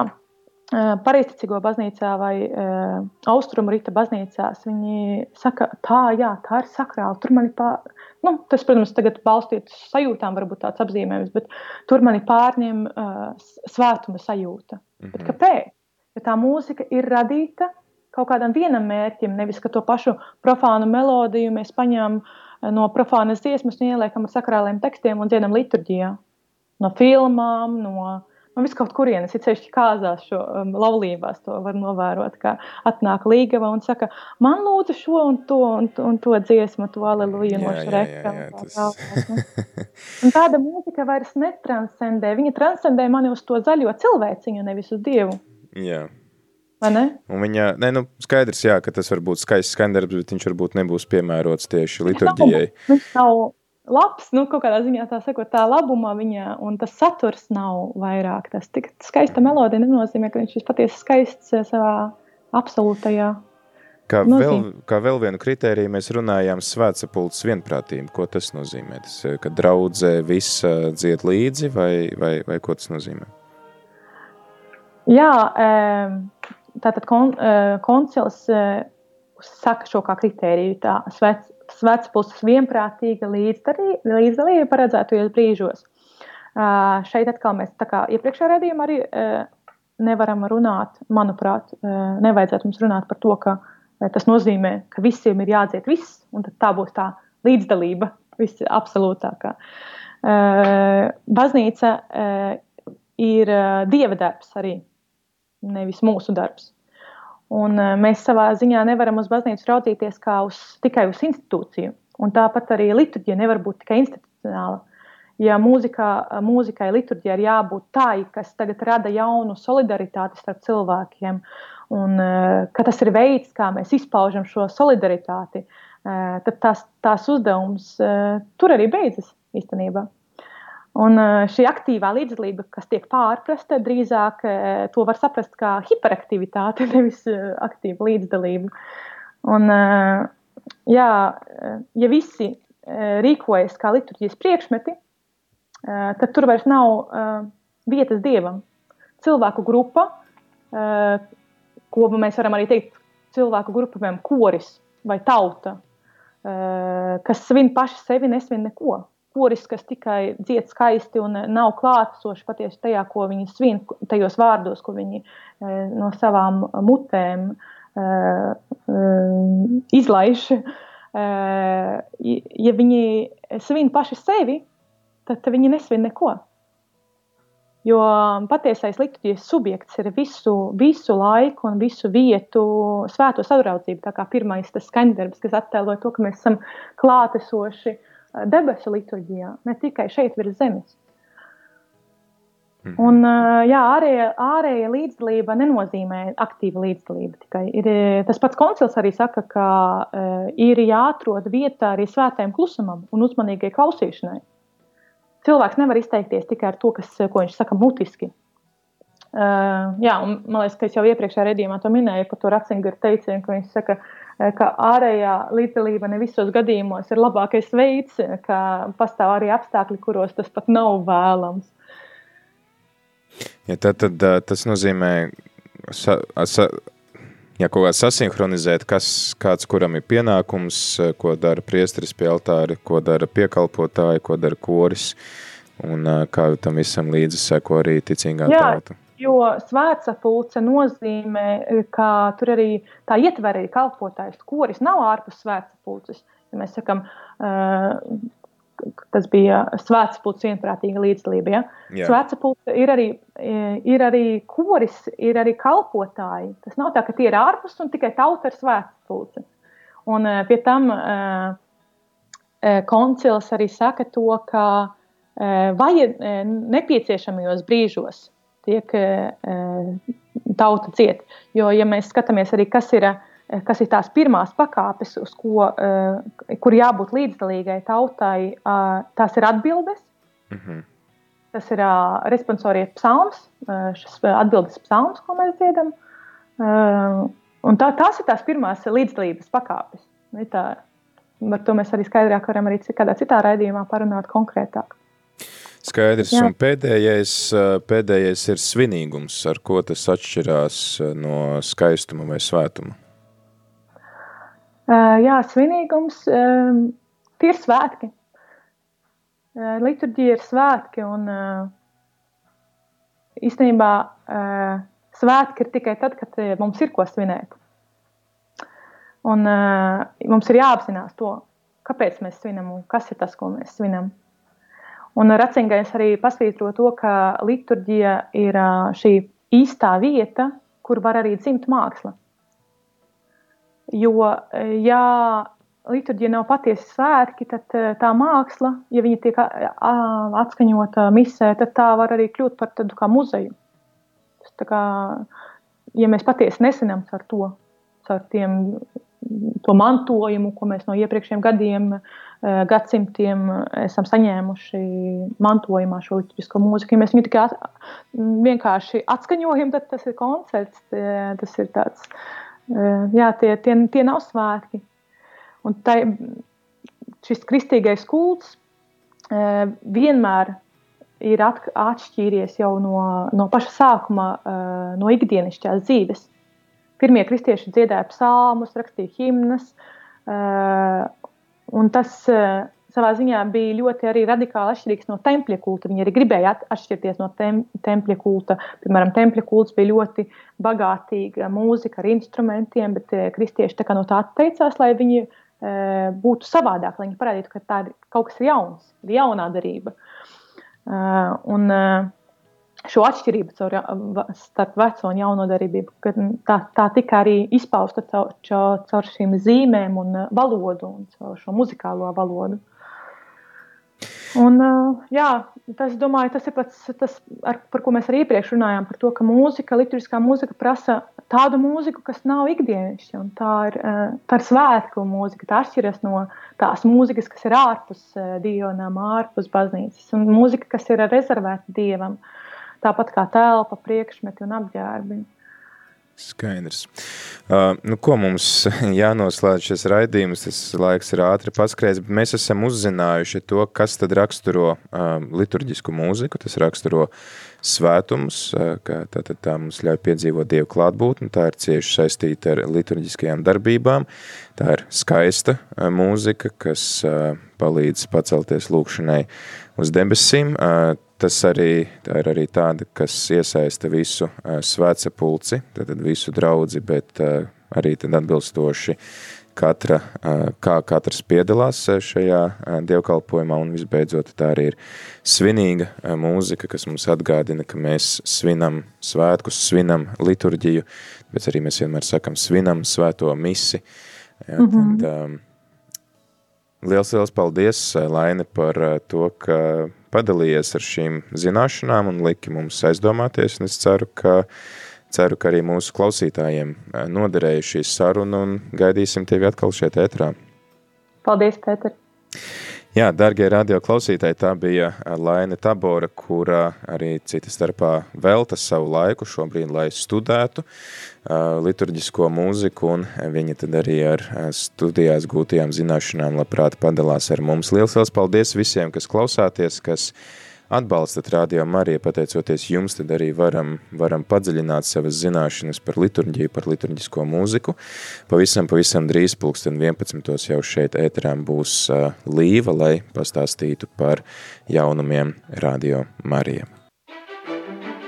Pareizticīgo baznīcā vai uh, austrumu rīta baznīcās viņi saka, tā, jā, tā ir sakrāla. Tur man ir pār... nu, tas, protams, tagad balstīts uz sajūtām, varbūt tāds apzīmējums, bet tur man ir pārņem uh, svētuma sajūta. Mm -hmm. Bet kāpēc? Jo tā mūzika ir radīta kaut kādam vienam mērķim, nevis ka to pašu profānu melodiju mēs paņemam no profānas dziesmas un ieliekam ar sakrāliem tekstiem un dziedam liturģijā. No filmām, no nu, vis kaut kurienes, ir sevišķi kāzās šo um, laulībās, to var novērot, kā atnāk līgava un saka, man lūdzu šo un to, un, un to dziesmu, to aleluja no šreka. Tas... (laughs) un tāda mūzika vairs netranscendē, viņa transcendē mani uz to zaļo cilvēciņu, nevis uz Dievu. Jā. Vai ne? Un viņa, ne, nu, skaidrs, jā, ka tas var būt skaists skandarbs, bet viņš varbūt nebūs piemērots tieši liturģijai. Viņš nav, viņš nav labs, nu, kaut kādā ziņā tā sakot, tā labuma viņa, un tas saturs nav vairāk. Tas tik skaista melodija nenozīmē, ka viņš ir patiesi skaists eh, savā absolūtajā. Kā vēl, kā vēl vienu kritēriju mēs runājām svētsapulces vienprātību. Ko tas nozīmē? Tas, eh, ka draudzē visa dzied līdzi vai, vai, vai ko tas nozīmē? Jā, tātad kon, eh, koncils saka šo kā kritēriju. Tā svets, svets puses vienprātīga līdzdalība paredzētajos brīžos. Uh, šeit atkal mēs, tā kā iepriekšējā redzējumā, arī uh, nevaram runāt, manuprāt, uh, nevajadzētu mums runāt par to, ka tas nozīmē, ka visiem ir jādziet viss, un tā būs tā līdzdalība, viss absolūtākā. Uh, baznīca ir dieva darbs arī, nevis mūsu darbs. Un eh, mēs savā ziņā nevaram uz baznīcu raudzīties kā uz, tikai uz institūciju. Un tāpat arī liturģija nevar būt tikai institucionāla. Ja mūzikā, mūzikai, liturģijai ir jābūt tai, kas tagad rada jaunu solidaritāti starp cilvēkiem, un eh, ka tas ir veids, kā mēs izpaužam šo solidaritāti, eh, tad tās, tās uzdevums tur arī beidzas īstenībā. Un šī aktīvā līdzdalība, kas tiek pārprasta, drīzāk to var saprast kā hiperaktivitāte, (laughs) nevis aktīva līdzdalība. Un, jā, ja visi rīkojas kā liturģijas priekšmeti, tad tur vairs nav vietas dievam. Cilvēku grupa, ko mēs varam arī teikt, cilvēku grupa, piemēram, koris vai tauta, kas svin paši sevi, nesvin neko koris, kas tikai dzied skaisti un nav klātesoši patiesi tajā, ko viņi svin, tajos vārdos, ko viņi eh, no savām mutēm eh, izlaiž. Eh, ja viņi svin paši sevi, tad viņi nesvin neko. Jo patiesais liturģijas subjekts ir visu, visu laiku un visu vietu svēto sadraudzību. Tā kā pirmais tas skaņdarbs, kas attēlo to, ka mēs esam klātesoši uh, debesu liturģijā, ne tikai šeit virs zemes. Mhm. Un, jā, ārēja, ārēja līdzdalība nenozīmē aktīva līdzdalība. Tikai ir, tas pats koncils arī saka, ka ir jāatrod vieta arī svētajam klusumam un uzmanīgai klausīšanai. Cilvēks nevar izteikties tikai ar to, kas, ko viņš saka mutiski. Uh, jā, un, man liekas, ka es jau iepriekšējā redzējumā to minēju par to Ratzingeru teicienu, ka viņš saka, Eh, ka ārējā līdzdalība ne visos gadījumos ir labākais veids, eh, ka pastāv arī apstākļi, kuros tas pat nav vēlams. Ja tad, tad eh, tas nozīmē, sa, sa, ja kaut kā sasinhronizēt, kas, kāds kuram ir pienākums, ko dara priesteris pie altāra, ko dara piekalpotāji, ko dara koris, un kā tam visam līdzi seko arī ticīgā tauta. Jo svētsapulce nozīmē, ka tur arī tā ietver arī kalpotājs. Koris nav ārpus svētsapulces. Ja mēs sakam, uh, tas bija svētsapulce vienprātīga līdzdalība. Ja? Yeah. Svētsapulce ir arī, ir arī koris, ir arī kalpotāji. Tas nav tā, ka tie ir ārpus un tikai tauta ir svētsapulce. Un pie tam koncils arī saka to, ka vajag nepieciešamajos brīžos tiek eh, tauta ciet. Jo, ja mēs skatāmies arī, kas ir, eh, kas ir tās pirmās pakāpes, uz ko, kur jābūt līdzdalīgai tautai, tās ir atbildes. Mm -hmm. Tas ir responsorija psalms, šis atbildes psalms, ko mēs dziedam. Un tā, tās ir tās pirmās līdzdalības pakāpes. Tā, par to mēs arī skaidrāk varam arī kādā citā raidījumā parunāt konkrētāk. Skaidrs, Jā. un pēdējais, pēdējais ir svinīgums, ar ko tas atšķirās no skaistuma vai svētuma? Jā, svinīgums, tie ir svētki. Liturģija ir svētki, un īstenībā svētki ir tikai tad, kad mums ir ko svinēt. Un mums ir jāapzinās to, kāpēc mēs svinam un kas ir tas, ko mēs svinam. Un Racingais arī pasvītro to, ka liturģija ir šī īstā vieta, kur var arī dzimt māksla. Jo, ja liturģija nav patiesi svētki, tad tā māksla, ja viņa tiek atskaņota misē, tad tā var arī kļūt par tādu kā muzeju. Tas kā, ja mēs patiesi nesinām ar to, ar tiem, to mantojumu, ko mēs no iepriekšējiem gadiem uh, gadsimtiem esam saņēmuši mantojumā šo liturģisko mūziku. Ja mēs viņu tikai at, vienkārši atskaņojam, tad tas ir koncerts. Tas ir tāds, eh, jā, tie, tie, tie nav svētki. Un tai, šis kristīgais kults eh, vienmēr ir atšķīries jau no, no paša sākuma, no ikdienišķās dzīves. Pirmie kristieši dziedāja psalmus, rakstīja himnas, Un tas uh, savā ziņā bija ļoti arī radikāli atšķirīgs no tempļa kulta. Viņi arī gribēja atšķirties no tem, tempļa kulta. Piemēram, tempļa kults bija ļoti bagātīga mūzika ar instrumentiem, bet uh, kristieši no tā atteicās, lai viņi uh, būtu savādāk, lai viņi parādītu, ka tā ir kaut kas jauns, ir jaunā darība. Uh, un, uh, šo atšķirību caur, starp veco un jauno darbību. Tā, tā tika arī izpausta caur, caur, caur šīm zīmēm un valodu un caur šo muzikālo valodu. Un, jā, tas, domāju, tas ir pats, tas, ar, par ko mēs arī iepriekš runājām, par to, ka mūzika, liturģiskā mūzika prasa tādu mūziku, kas nav ikdienišķa. Tā ir, tā ir svētku mūzika, tā atšķiras no tās mūzikas, kas ir ārpus dievnām, ārpus baznīcas, un mūzika, kas ir rezervēta dievam. Uh, tāpat kā telpa, priekšmeti un apģērbi. Skaidrs. Uh, nu, ko mums (laughs) jānoslēdz šis raidījums, tas laiks ir ātri paskrējis, bet mēs esam uzzinājuši to, kas tad raksturo uh, liturģisku mūziku, tas raksturo svētumus, uh, ka tā, tā, tā mums ļauj piedzīvot Dievu klātbūtni, tā ir cieši saistīta ar liturģiskajām darbībām, tā ir skaista uh, mūzika, kas uh, palīdz pacelties lūkšanai uz debesīm, uh, tas arī, tā ir arī tāda, kas iesaista visu uh, svētsapulci, tad visu draudzi, bet arī tad atbilstoši katra, kā katrs piedalās šajā dievkalpojumā, un visbeidzot tā arī ir svinīga mūzika, kas mums atgādina, ka mēs svinam svētkus, svinam liturģiju, bet arī mēs vienmēr sakam svinam svēto misi. Jā, mm -hmm. tad, um, liels, liels paldies, Laine, par to, ka padalījies ar šīm zināšanām un liki mums aizdomāties, un es ceru, ka, ceru, ka arī mūsu klausītājiem eh, noderēja šī saruna un gaidīsim tevi atkal šeit ētrā. Paldies, Pēter! Jā, dargie radio klausītāji, tā bija Laina Tabora, kura arī cita starpā velta savu laiku šobrīd, lai studētu liturģisko mūziku, un viņa tad arī ar studijās gūtajām zināšanām labprāt padalās ar mums. Liels, liels paldies visiem, kas klausāties, kas atbalstat Radio Mariju, pateicoties jums, tad arī varam, varam padziļināt savas zināšanas par liturģiju, par liturģisko mūziku. Pavisam, pavisam drīz pulksten 11. jau šeit ēterām būs Līva, lai pastāstītu par jaunumiem Radio Marija.